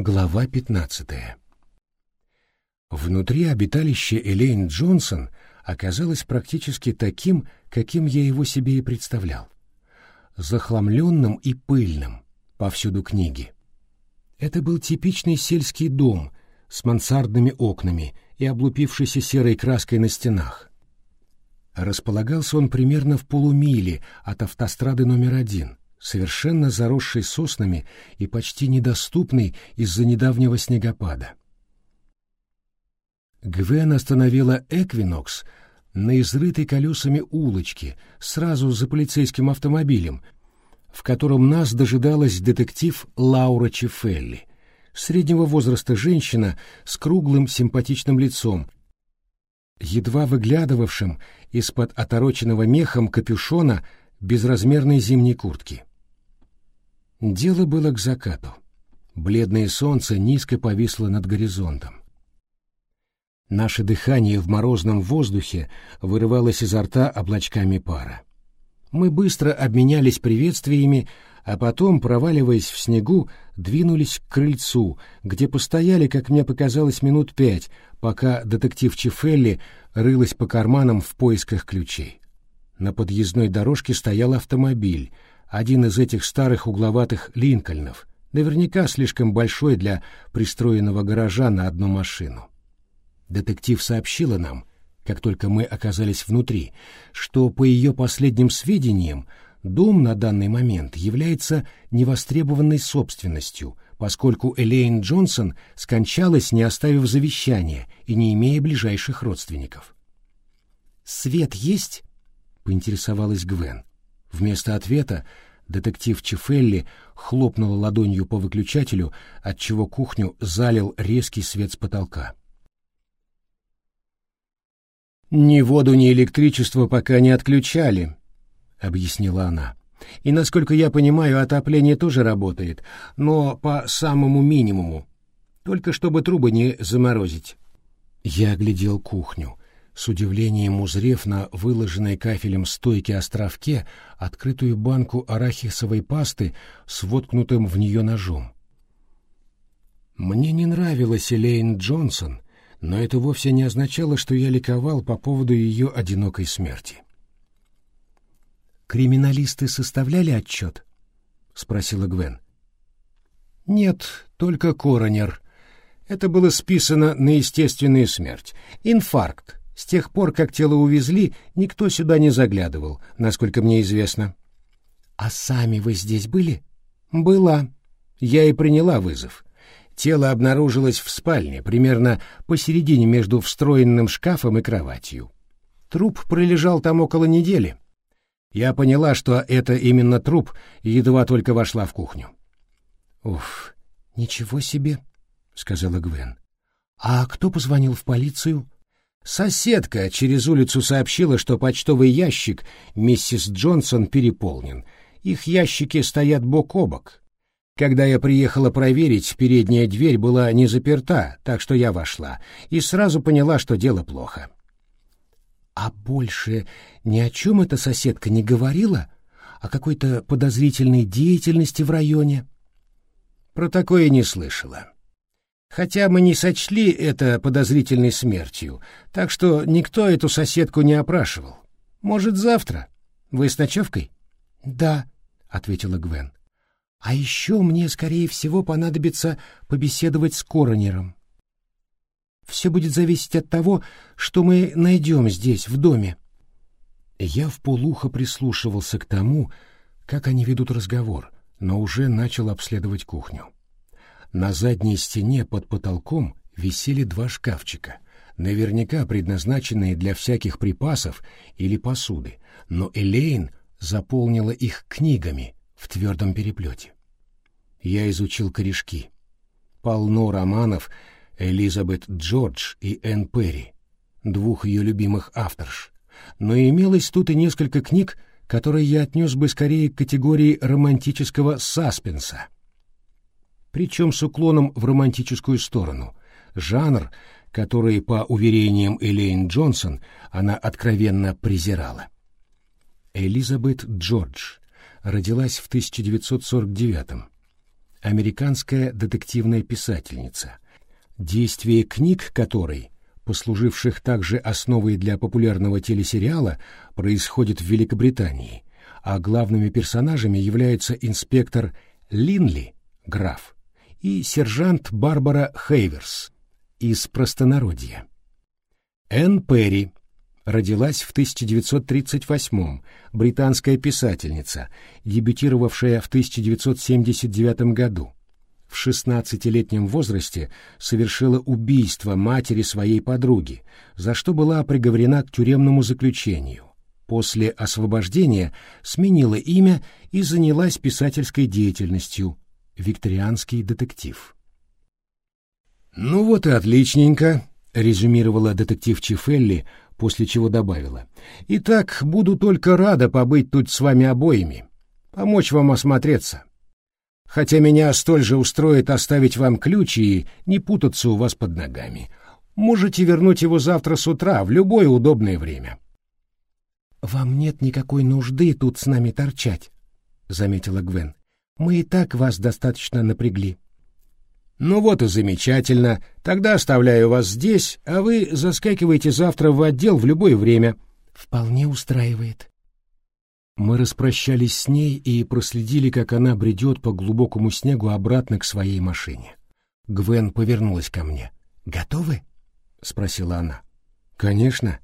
Глава 15. Внутри обиталище Элейн Джонсон оказалось практически таким, каким я его себе и представлял. Захламленным и пыльным, повсюду книги. Это был типичный сельский дом с мансардными окнами и облупившейся серой краской на стенах. Располагался он примерно в полумиле от автострады номер один — совершенно заросший соснами и почти недоступный из-за недавнего снегопада. Гвен остановила «Эквинокс» на изрытой колесами улочке, сразу за полицейским автомобилем, в котором нас дожидалась детектив Лаура Чефелли, среднего возраста женщина с круглым симпатичным лицом, едва выглядывавшим из-под отороченного мехом капюшона безразмерной зимней куртки. Дело было к закату. Бледное солнце низко повисло над горизонтом. Наше дыхание в морозном воздухе вырывалось изо рта облачками пара. Мы быстро обменялись приветствиями, а потом, проваливаясь в снегу, двинулись к крыльцу, где постояли, как мне показалось, минут пять, пока детектив Чефелли рылась по карманам в поисках ключей. На подъездной дорожке стоял автомобиль — один из этих старых угловатых Линкольнов, наверняка слишком большой для пристроенного гаража на одну машину. Детектив сообщила нам, как только мы оказались внутри, что, по ее последним сведениям, дом на данный момент является невостребованной собственностью, поскольку Элейн Джонсон скончалась, не оставив завещания и не имея ближайших родственников. «Свет есть?» — поинтересовалась Гвен. Вместо ответа детектив Чефелли хлопнула ладонью по выключателю, отчего кухню залил резкий свет с потолка. «Ни воду, ни электричество пока не отключали», — объяснила она. «И, насколько я понимаю, отопление тоже работает, но по самому минимуму, только чтобы трубы не заморозить». Я оглядел кухню с удивлением узрев на выложенной кафелем стойке островке открытую банку арахисовой пасты с воткнутым в нее ножом. Мне не нравилась Элейн Джонсон, но это вовсе не означало, что я ликовал по поводу ее одинокой смерти. «Криминалисты составляли отчет?» — спросила Гвен. «Нет, только коронер. Это было списано на естественную смерть. Инфаркт. С тех пор, как тело увезли, никто сюда не заглядывал, насколько мне известно. — А сами вы здесь были? — Была. Я и приняла вызов. Тело обнаружилось в спальне, примерно посередине между встроенным шкафом и кроватью. Труп пролежал там около недели. Я поняла, что это именно труп, едва только вошла в кухню. — Уф, ничего себе, — сказала Гвен. — А кто позвонил в полицию? — Соседка через улицу сообщила, что почтовый ящик миссис Джонсон переполнен. Их ящики стоят бок о бок. Когда я приехала проверить, передняя дверь была не заперта, так что я вошла, и сразу поняла, что дело плохо. А больше ни о чем эта соседка не говорила? О какой-то подозрительной деятельности в районе? Про такое не слышала. Хотя мы не сочли это подозрительной смертью, так что никто эту соседку не опрашивал. Может, завтра? Вы с ночевкой? — Да, — ответила Гвен. — А еще мне, скорее всего, понадобится побеседовать с коронером. Все будет зависеть от того, что мы найдем здесь, в доме. Я в полухо прислушивался к тому, как они ведут разговор, но уже начал обследовать кухню. На задней стене под потолком висели два шкафчика, наверняка предназначенные для всяких припасов или посуды, но Элейн заполнила их книгами в твердом переплете. Я изучил корешки. Полно романов Элизабет Джордж и Энн Перри, двух ее любимых авторш, но имелось тут и несколько книг, которые я отнес бы скорее к категории романтического саспенса — причем с уклоном в романтическую сторону, жанр, который, по уверениям Элейн Джонсон, она откровенно презирала. Элизабет Джордж родилась в 1949 -м. американская детективная писательница, действие книг которой, послуживших также основой для популярного телесериала, происходит в Великобритании, а главными персонажами являются инспектор Линли, граф, и сержант Барбара Хейверс из простонародья. Энн Перри родилась в 1938-м, британская писательница, дебютировавшая в 1979 году. В 16-летнем возрасте совершила убийство матери своей подруги, за что была приговорена к тюремному заключению. После освобождения сменила имя и занялась писательской деятельностью. Викторианский детектив. «Ну вот и отличненько», — резюмировала детектив Чифелли, после чего добавила. «Итак, буду только рада побыть тут с вами обоими, помочь вам осмотреться. Хотя меня столь же устроит оставить вам ключ и не путаться у вас под ногами. Можете вернуть его завтра с утра, в любое удобное время». «Вам нет никакой нужды тут с нами торчать», — заметила Гвен. «Мы и так вас достаточно напрягли». «Ну вот и замечательно. Тогда оставляю вас здесь, а вы заскакивайте завтра в отдел в любое время». «Вполне устраивает». Мы распрощались с ней и проследили, как она бредет по глубокому снегу обратно к своей машине. Гвен повернулась ко мне. «Готовы?» — спросила она. «Конечно».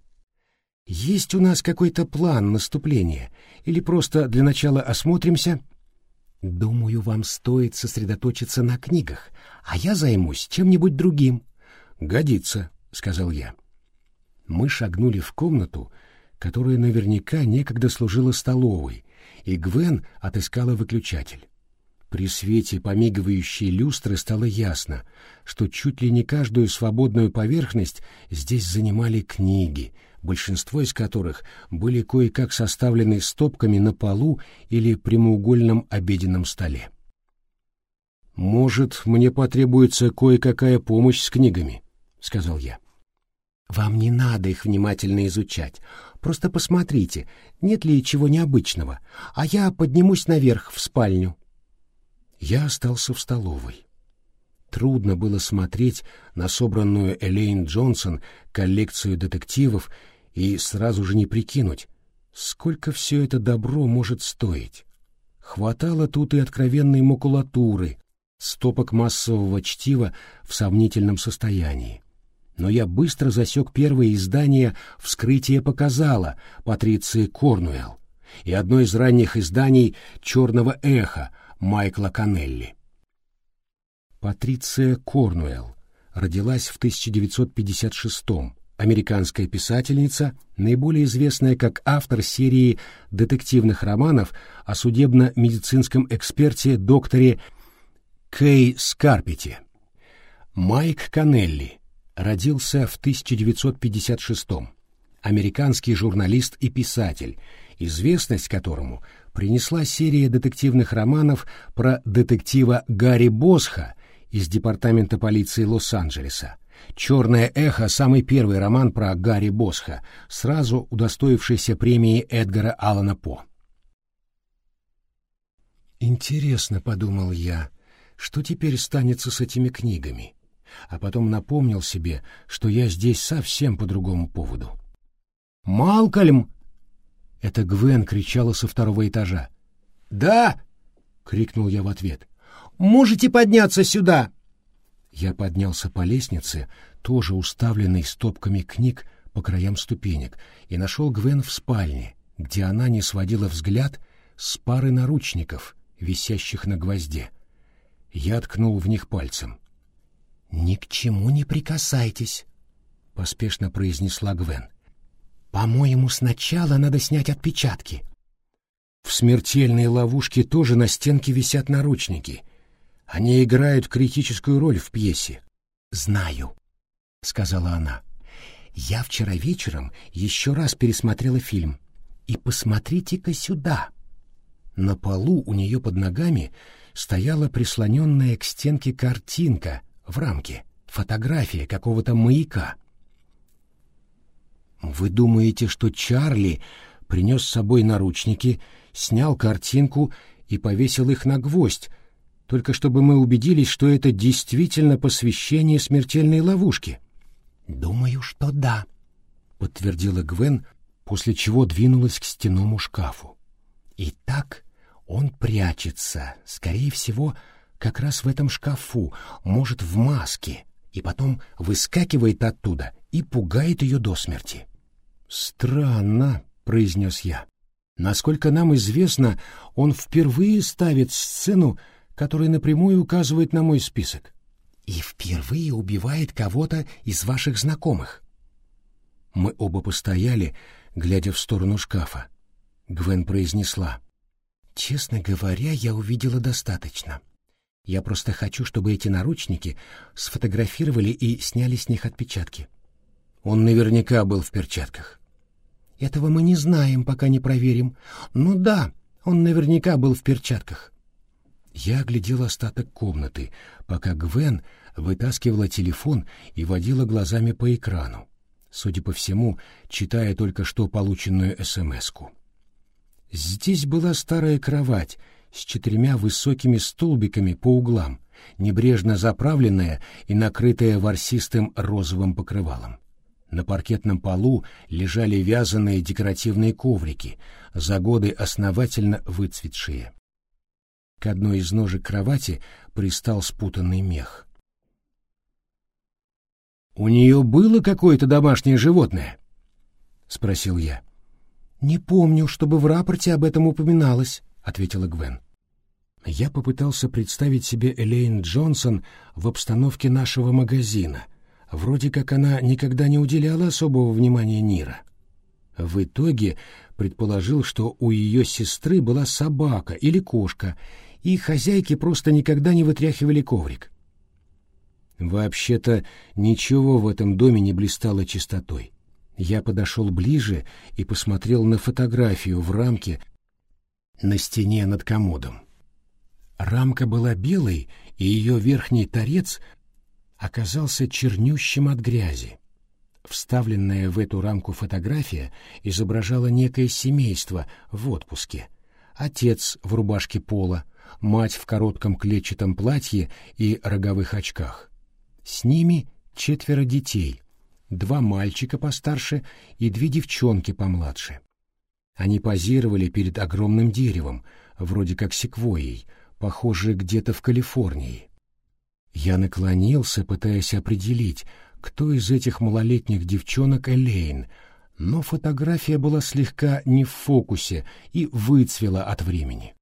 «Есть у нас какой-то план наступления? Или просто для начала осмотримся?» «Думаю, вам стоит сосредоточиться на книгах, а я займусь чем-нибудь другим. Годится, сказал я. Мы шагнули в комнату, которая наверняка некогда служила столовой, и Гвен отыскала выключатель. При свете помигивающей люстры стало ясно, что чуть ли не каждую свободную поверхность здесь занимали книги, большинство из которых были кое-как составлены стопками на полу или прямоугольном обеденном столе. «Может, мне потребуется кое-какая помощь с книгами», — сказал я. «Вам не надо их внимательно изучать. Просто посмотрите, нет ли чего необычного, а я поднимусь наверх в спальню». Я остался в столовой. Трудно было смотреть на собранную Элейн Джонсон коллекцию детективов и сразу же не прикинуть, сколько все это добро может стоить. Хватало тут и откровенной макулатуры, стопок массового чтива в сомнительном состоянии. Но я быстро засек первое издание «Вскрытие показало» Патриции Корнуэлл и одно из ранних изданий «Черного эха» Майкла Канелли. Патриция Корнуэлл родилась в 1956-м, американская писательница, наиболее известная как автор серии детективных романов о судебно-медицинском эксперте докторе Кей Скарпити. Майк Канелли родился в 1956-м. Американский журналист и писатель, известность которому принесла серия детективных романов про детектива Гарри Босха из Департамента полиции Лос-Анджелеса. «Черное эхо» — самый первый роман про Гарри Босха, сразу удостоившийся премии Эдгара Аллана По. «Интересно», — подумал я, что теперь станется с этими книгами? А потом напомнил себе, что я здесь совсем по другому поводу. «Малкольм!» — это Гвен кричала со второго этажа. «Да!» — крикнул я в ответ. «Можете подняться сюда!» Я поднялся по лестнице, тоже уставленной стопками книг по краям ступенек, и нашел Гвен в спальне, где она не сводила взгляд с пары наручников, висящих на гвозде. Я ткнул в них пальцем. «Ни к чему не прикасайтесь», — поспешно произнесла Гвен. «По-моему, сначала надо снять отпечатки». В смертельной ловушке тоже на стенке висят наручники. Они играют критическую роль в пьесе. «Знаю», — сказала она. «Я вчера вечером еще раз пересмотрела фильм. И посмотрите-ка сюда». На полу у нее под ногами стояла прислоненная к стенке картинка в рамке, фотография какого-то маяка. Вы думаете, что Чарли принес с собой наручники, снял картинку и повесил их на гвоздь, только чтобы мы убедились, что это действительно посвящение смертельной ловушки. «Думаю, что да», — подтвердила Гвен, после чего двинулась к стенному шкафу. «Итак, он прячется, скорее всего, как раз в этом шкафу, может, в маске, и потом выскакивает оттуда и пугает ее до смерти». «Странно», — произнес я. «Насколько нам известно, он впервые ставит сцену, которая напрямую указывает на мой список. И впервые убивает кого-то из ваших знакомых». Мы оба постояли, глядя в сторону шкафа. Гвен произнесла. «Честно говоря, я увидела достаточно. Я просто хочу, чтобы эти наручники сфотографировали и сняли с них отпечатки». Он наверняка был в перчатках. Этого мы не знаем, пока не проверим. Ну да, он наверняка был в перчатках. Я оглядел остаток комнаты, пока Гвен вытаскивала телефон и водила глазами по экрану, судя по всему, читая только что полученную СМС-ку. Здесь была старая кровать с четырьмя высокими столбиками по углам, небрежно заправленная и накрытая ворсистым розовым покрывалом. На паркетном полу лежали вязаные декоративные коврики, за годы основательно выцветшие. К одной из ножек кровати пристал спутанный мех. «У нее было какое-то домашнее животное?» — спросил я. «Не помню, чтобы в рапорте об этом упоминалось», — ответила Гвен. Я попытался представить себе Элейн Джонсон в обстановке нашего магазина. Вроде как она никогда не уделяла особого внимания Нира. В итоге предположил, что у ее сестры была собака или кошка, и хозяйки просто никогда не вытряхивали коврик. Вообще-то ничего в этом доме не блистало чистотой. Я подошел ближе и посмотрел на фотографию в рамке на стене над комодом. Рамка была белой, и ее верхний торец оказался чернющим от грязи. Вставленная в эту рамку фотография изображала некое семейство в отпуске. Отец в рубашке пола, мать в коротком клетчатом платье и роговых очках. С ними четверо детей, два мальчика постарше и две девчонки помладше. Они позировали перед огромным деревом, вроде как секвойей, похожей где-то в Калифорнии. Я наклонился, пытаясь определить, кто из этих малолетних девчонок Элейн, но фотография была слегка не в фокусе и выцвела от времени.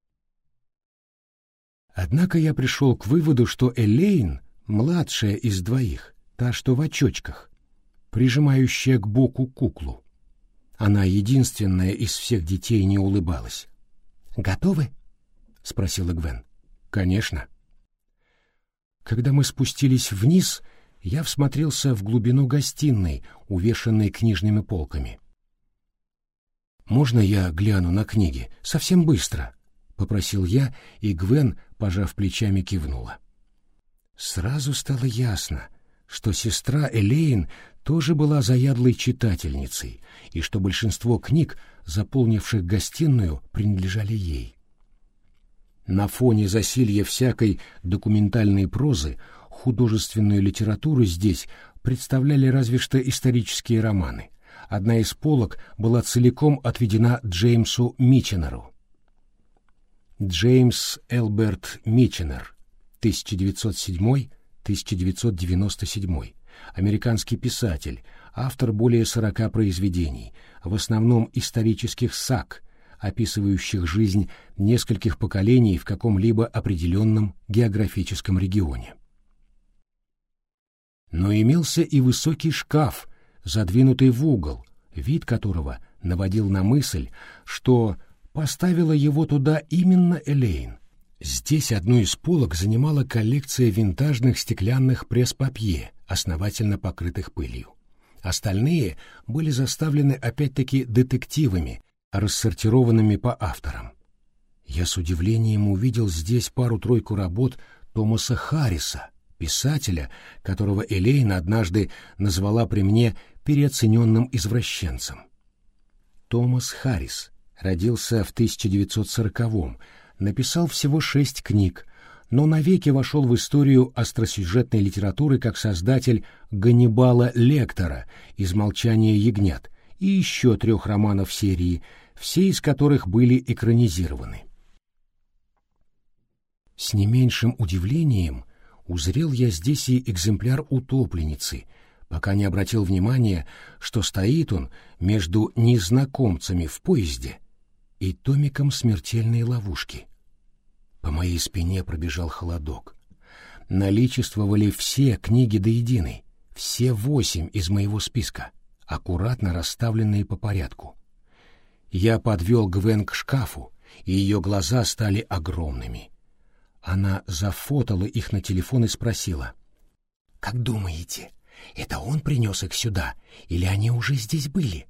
Однако я пришел к выводу, что Элейн — младшая из двоих, та, что в очочках, прижимающая к боку куклу. Она единственная из всех детей не улыбалась. «Готовы?» — спросила Гвен. «Конечно». Когда мы спустились вниз, я всмотрелся в глубину гостиной, увешанной книжными полками. «Можно я гляну на книги? Совсем быстро», — попросил я, и Гвен, пожав плечами, кивнула. Сразу стало ясно, что сестра Элейн тоже была заядлой читательницей, и что большинство книг, заполнивших гостиную, принадлежали ей. На фоне засилья всякой документальной прозы художественную литературу здесь представляли разве что исторические романы. Одна из полок была целиком отведена Джеймсу Миченеру. Джеймс Элберт Миченер, 1907-1997, американский писатель, автор более 40 произведений, в основном исторических саг – описывающих жизнь нескольких поколений в каком-либо определенном географическом регионе. Но имелся и высокий шкаф, задвинутый в угол, вид которого наводил на мысль, что поставила его туда именно Элейн. Здесь одну из полок занимала коллекция винтажных стеклянных пресс-папье, основательно покрытых пылью. Остальные были заставлены опять-таки детективами, рассортированными по авторам. Я с удивлением увидел здесь пару-тройку работ Томаса Харриса, писателя, которого Элейна однажды назвала при мне переоцененным извращенцем. Томас Харрис родился в 1940-м, написал всего шесть книг, но навеки вошел в историю остросюжетной литературы как создатель Ганнибала Лектора из «Молчания ягнят» и еще трех романов серии, все из которых были экранизированы. С не меньшим удивлением узрел я здесь и экземпляр утопленницы, пока не обратил внимания, что стоит он между незнакомцами в поезде и томиком смертельной ловушки. По моей спине пробежал холодок. Наличествовали все книги до единой, все восемь из моего списка, аккуратно расставленные по порядку. Я подвел Гвен к шкафу, и ее глаза стали огромными. Она зафотала их на телефон и спросила. «Как думаете, это он принес их сюда, или они уже здесь были?»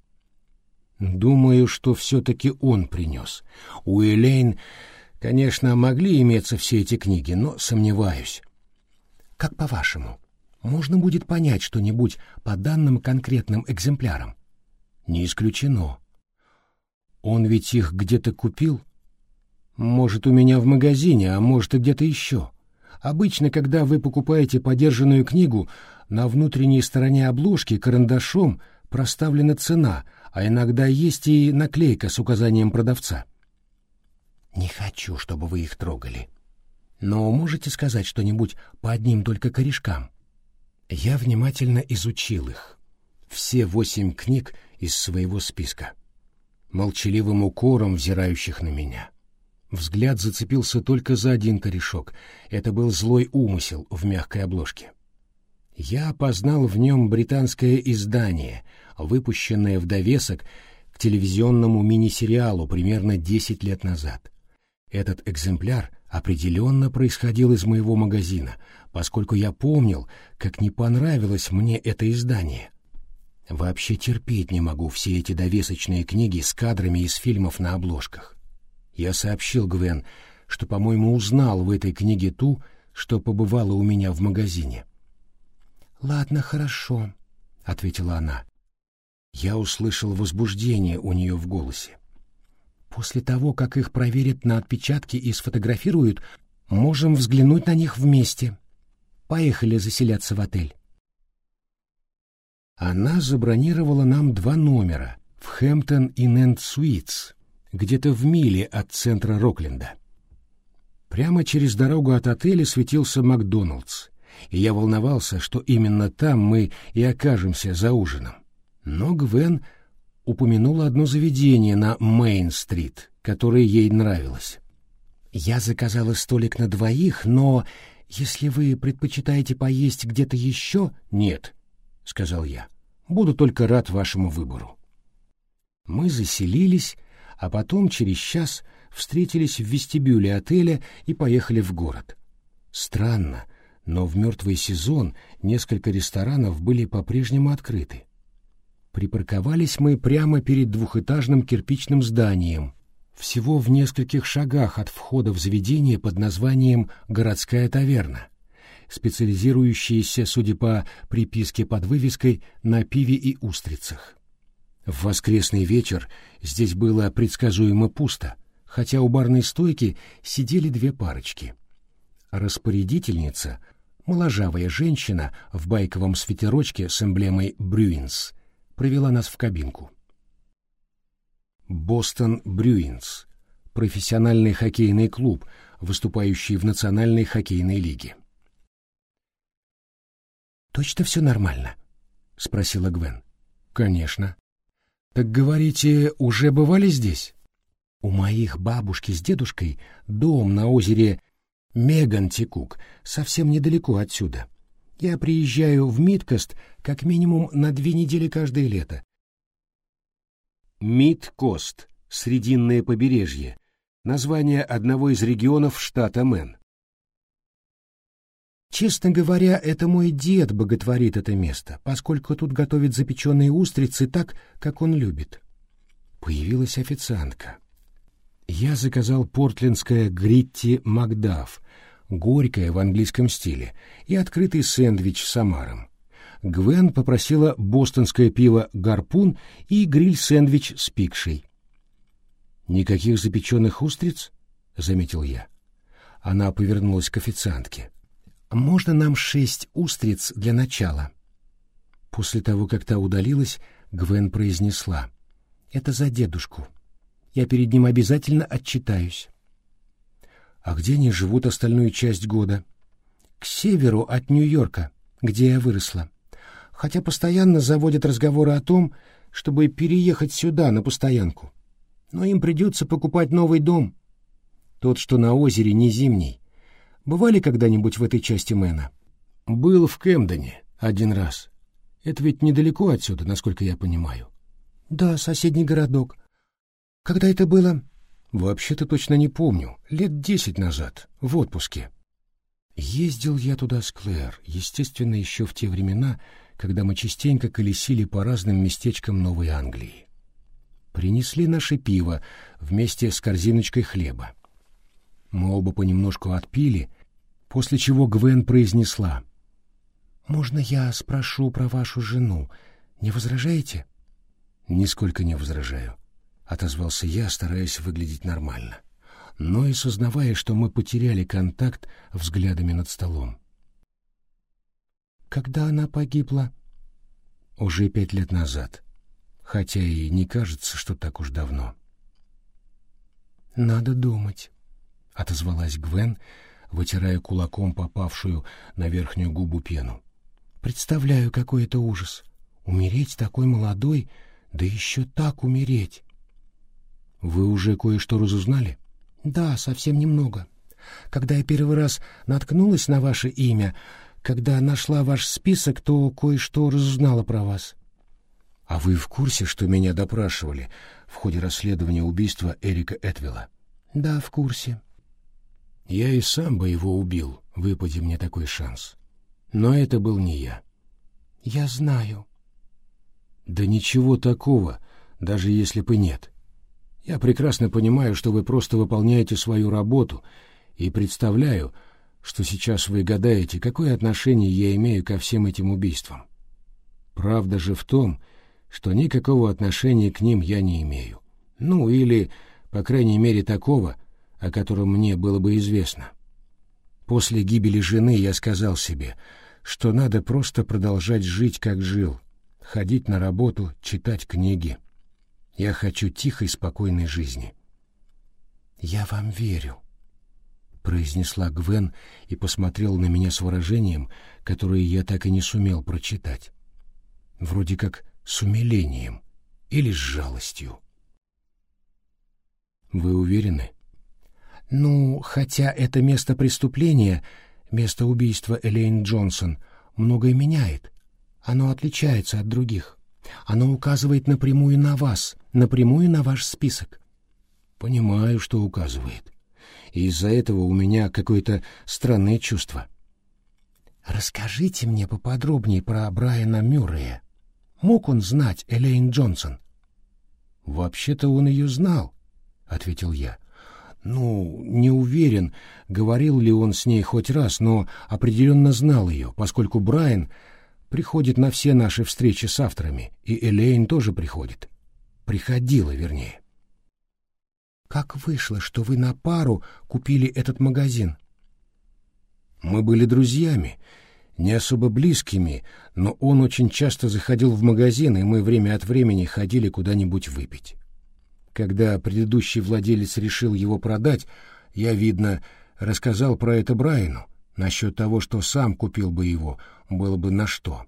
«Думаю, что все-таки он принес. У Элейн, конечно, могли иметься все эти книги, но сомневаюсь». «Как по-вашему, можно будет понять что-нибудь по данным конкретным экземплярам?» «Не исключено. Он ведь их где-то купил?» Может, у меня в магазине, а может и где-то еще. Обычно, когда вы покупаете подержанную книгу, на внутренней стороне обложки карандашом проставлена цена, а иногда есть и наклейка с указанием продавца. Не хочу, чтобы вы их трогали. Но можете сказать что-нибудь по одним только корешкам? Я внимательно изучил их. Все восемь книг из своего списка. Молчаливым укором взирающих на меня. Взгляд зацепился только за один корешок. Это был злой умысел в мягкой обложке. Я опознал в нем британское издание, выпущенное в довесок к телевизионному мини-сериалу примерно 10 лет назад. Этот экземпляр определенно происходил из моего магазина, поскольку я помнил, как не понравилось мне это издание. Вообще терпеть не могу все эти довесочные книги с кадрами из фильмов на обложках. Я сообщил Гвен, что, по-моему, узнал в этой книге ту, что побывала у меня в магазине. «Ладно, хорошо», — ответила она. Я услышал возбуждение у нее в голосе. «После того, как их проверят на отпечатки и сфотографируют, можем взглянуть на них вместе. Поехали заселяться в отель». Она забронировала нам два номера в Хэмптон и Энд Суитс где-то в миле от центра Рокленда. Прямо через дорогу от отеля светился Макдоналдс, и я волновался, что именно там мы и окажемся за ужином. Но Гвен упомянула одно заведение на Мейн-стрит, которое ей нравилось. «Я заказала столик на двоих, но если вы предпочитаете поесть где-то еще...» «Нет», — сказал я, — «буду только рад вашему выбору». Мы заселились, а потом через час встретились в вестибюле отеля и поехали в город. Странно, но в мертвый сезон несколько ресторанов были по-прежнему открыты. Припарковались мы прямо перед двухэтажным кирпичным зданием, всего в нескольких шагах от входа в заведение под названием «Городская таверна», специализирующееся, судя по приписке под вывеской, на пиве и устрицах. В воскресный вечер здесь было предсказуемо пусто, хотя у барной стойки сидели две парочки. Распорядительница, моложавая женщина в байковом свитерочке с эмблемой «Брюинс», провела нас в кабинку. «Бостон Брюинс» — профессиональный хоккейный клуб, выступающий в Национальной хоккейной лиге. «Точно все нормально?» — спросила Гвен. «Конечно. «Так, говорите, уже бывали здесь?» «У моих бабушки с дедушкой дом на озере Мегантикук, совсем недалеко отсюда. Я приезжаю в Мидкост как минимум на две недели каждое лето». Мидкост, Срединное побережье, название одного из регионов штата Мэн. Честно говоря, это мой дед боготворит это место, поскольку тут готовят запеченные устрицы так, как он любит. Появилась официантка. Я заказал портлендское гритти Макдаф, горькое в английском стиле, и открытый сэндвич с омаром. Гвен попросила бостонское пиво «Гарпун» и гриль-сэндвич с пикшей. «Никаких запеченных устриц?» — заметил я. Она повернулась к официантке. «Можно нам шесть устриц для начала?» После того, как та удалилась, Гвен произнесла. «Это за дедушку. Я перед ним обязательно отчитаюсь». «А где они живут остальную часть года?» «К северу от Нью-Йорка, где я выросла. Хотя постоянно заводят разговоры о том, чтобы переехать сюда на постоянку. Но им придется покупать новый дом. Тот, что на озере, не зимний. Бывали когда-нибудь в этой части Мэна?» «Был в Кемдоне один раз. Это ведь недалеко отсюда, насколько я понимаю. Да, соседний городок. Когда это было? Вообще-то точно не помню. Лет десять назад, в отпуске. Ездил я туда с Клэр, естественно, еще в те времена, когда мы частенько колесили по разным местечкам Новой Англии. Принесли наше пиво вместе с корзиночкой хлеба. Мы оба понемножку отпили, после чего Гвен произнесла — «Можно я спрошу про вашу жену? Не возражаете?» «Нисколько не возражаю», — отозвался я, стараясь выглядеть нормально, но и сознавая, что мы потеряли контакт взглядами над столом. «Когда она погибла?» «Уже пять лет назад, хотя и не кажется, что так уж давно». «Надо думать», — отозвалась Гвен, вытирая кулаком попавшую на верхнюю губу пену. Представляю, какой это ужас. Умереть такой молодой, да еще так умереть. Вы уже кое-что разузнали? Да, совсем немного. Когда я первый раз наткнулась на ваше имя, когда нашла ваш список, то кое-что разузнала про вас. А вы в курсе, что меня допрашивали в ходе расследования убийства Эрика Этвилла? Да, в курсе. Я и сам бы его убил, выпади мне такой шанс. Но это был не я. Я знаю. Да ничего такого, даже если бы нет. Я прекрасно понимаю, что вы просто выполняете свою работу, и представляю, что сейчас вы гадаете, какое отношение я имею ко всем этим убийствам. Правда же в том, что никакого отношения к ним я не имею. Ну, или, по крайней мере, такого, о котором мне было бы известно. После гибели жены я сказал себе — что надо просто продолжать жить, как жил, ходить на работу, читать книги. Я хочу тихой, спокойной жизни. «Я вам верю», — произнесла Гвен и посмотрела на меня с выражением, которое я так и не сумел прочитать. Вроде как с умилением или с жалостью. «Вы уверены?» «Ну, хотя это место преступления Место убийства Элейн Джонсон многое меняет. Оно отличается от других. Оно указывает напрямую на вас, напрямую на ваш список. Понимаю, что указывает. И из-за этого у меня какое-то странное чувство. Расскажите мне поподробнее про Брайана Мюррея. Мог он знать Элейн Джонсон? Вообще-то он ее знал, ответил я. Ну, не уверен, говорил ли он с ней хоть раз, но определенно знал ее, поскольку Брайан приходит на все наши встречи с авторами, и Элейн тоже приходит. Приходила, вернее. Как вышло, что вы на пару купили этот магазин? Мы были друзьями, не особо близкими, но он очень часто заходил в магазин, и мы время от времени ходили куда-нибудь выпить. Когда предыдущий владелец решил его продать, я, видно, рассказал про это Брайану. Насчет того, что сам купил бы его, было бы на что.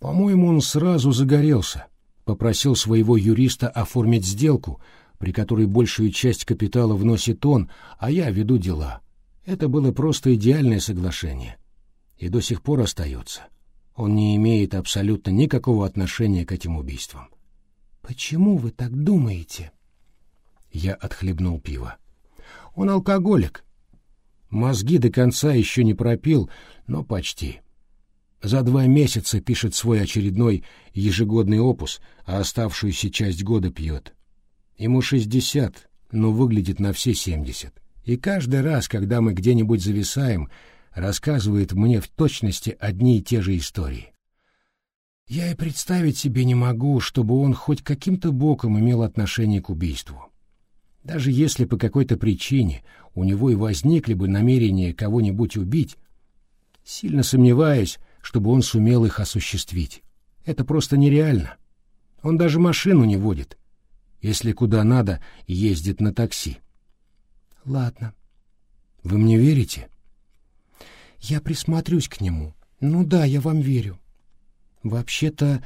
По-моему, он сразу загорелся. Попросил своего юриста оформить сделку, при которой большую часть капитала вносит он, а я веду дела. Это было просто идеальное соглашение. И до сих пор остается. Он не имеет абсолютно никакого отношения к этим убийствам. «Почему вы так думаете?» Я отхлебнул пиво. Он алкоголик. Мозги до конца еще не пропил, но почти. За два месяца пишет свой очередной ежегодный опус, а оставшуюся часть года пьет. Ему шестьдесят, но выглядит на все семьдесят. И каждый раз, когда мы где-нибудь зависаем, рассказывает мне в точности одни и те же истории. Я и представить себе не могу, чтобы он хоть каким-то боком имел отношение к убийству. Даже если по какой-то причине у него и возникли бы намерения кого-нибудь убить, сильно сомневаюсь, чтобы он сумел их осуществить. Это просто нереально. Он даже машину не водит. Если куда надо, ездит на такси. Ладно. Вы мне верите? Я присмотрюсь к нему. Ну да, я вам верю. Вообще-то,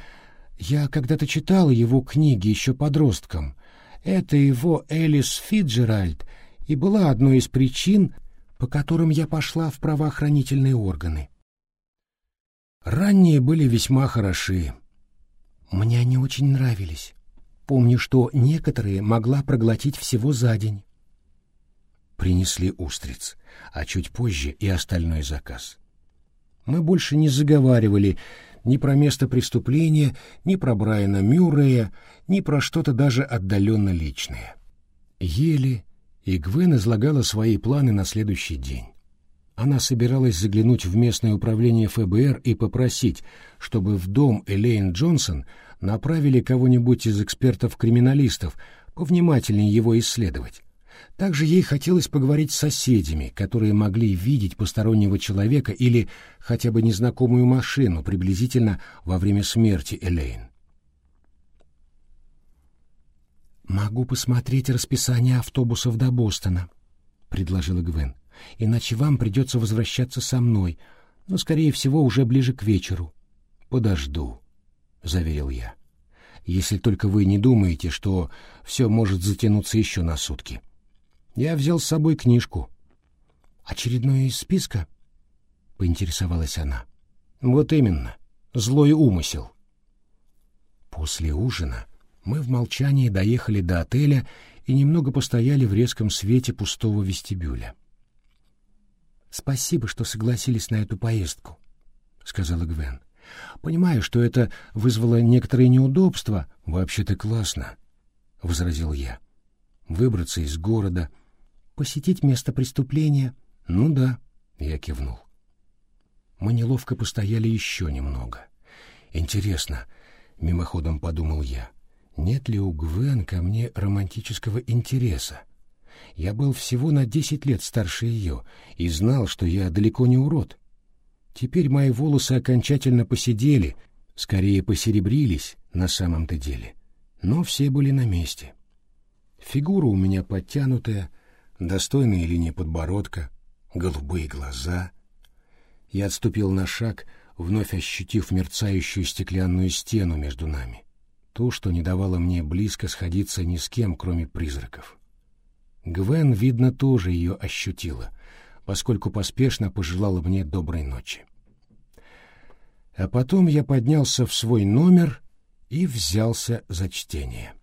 я когда-то читала его книги еще подростком. Это его Элис Фиджеральд и была одной из причин, по которым я пошла в правоохранительные органы. Ранние были весьма хороши. Мне они очень нравились. Помню, что некоторые могла проглотить всего за день. Принесли устриц, а чуть позже и остальной заказ. Мы больше не заговаривали ни про место преступления, ни про Брайана Мюррея, ни про что-то даже отдаленно личное. Ели, и Гвен излагала свои планы на следующий день. Она собиралась заглянуть в местное управление ФБР и попросить, чтобы в дом Элейн Джонсон направили кого-нибудь из экспертов-криминалистов повнимательнее его исследовать. Также ей хотелось поговорить с соседями, которые могли видеть постороннего человека или хотя бы незнакомую машину приблизительно во время смерти Элейн. «Могу посмотреть расписание автобусов до Бостона», — предложила Гвен иначе вам придется возвращаться со мной, но, скорее всего, уже ближе к вечеру. — Подожду, — заверил я, — если только вы не думаете, что все может затянуться еще на сутки. Я взял с собой книжку. — Очередное из списка? — поинтересовалась она. — Вот именно. Злой умысел. После ужина мы в молчании доехали до отеля и немного постояли в резком свете пустого вестибюля. «Спасибо, что согласились на эту поездку», — сказала Гвен. «Понимаю, что это вызвало некоторые неудобства». «Вообще-то классно», — возразил я. «Выбраться из города, посетить место преступления». «Ну да», — я кивнул. Мы неловко постояли еще немного. «Интересно», — мимоходом подумал я, — «нет ли у Гвен ко мне романтического интереса?» Я был всего на десять лет старше ее и знал, что я далеко не урод. Теперь мои волосы окончательно посидели, скорее посеребрились на самом-то деле, но все были на месте. Фигура у меня подтянутая, достойная линия подбородка, голубые глаза. Я отступил на шаг, вновь ощутив мерцающую стеклянную стену между нами, ту, что не давало мне близко сходиться ни с кем, кроме призраков. Гвен, видно, тоже ее ощутила, поскольку поспешно пожелала мне доброй ночи. А потом я поднялся в свой номер и взялся за чтение.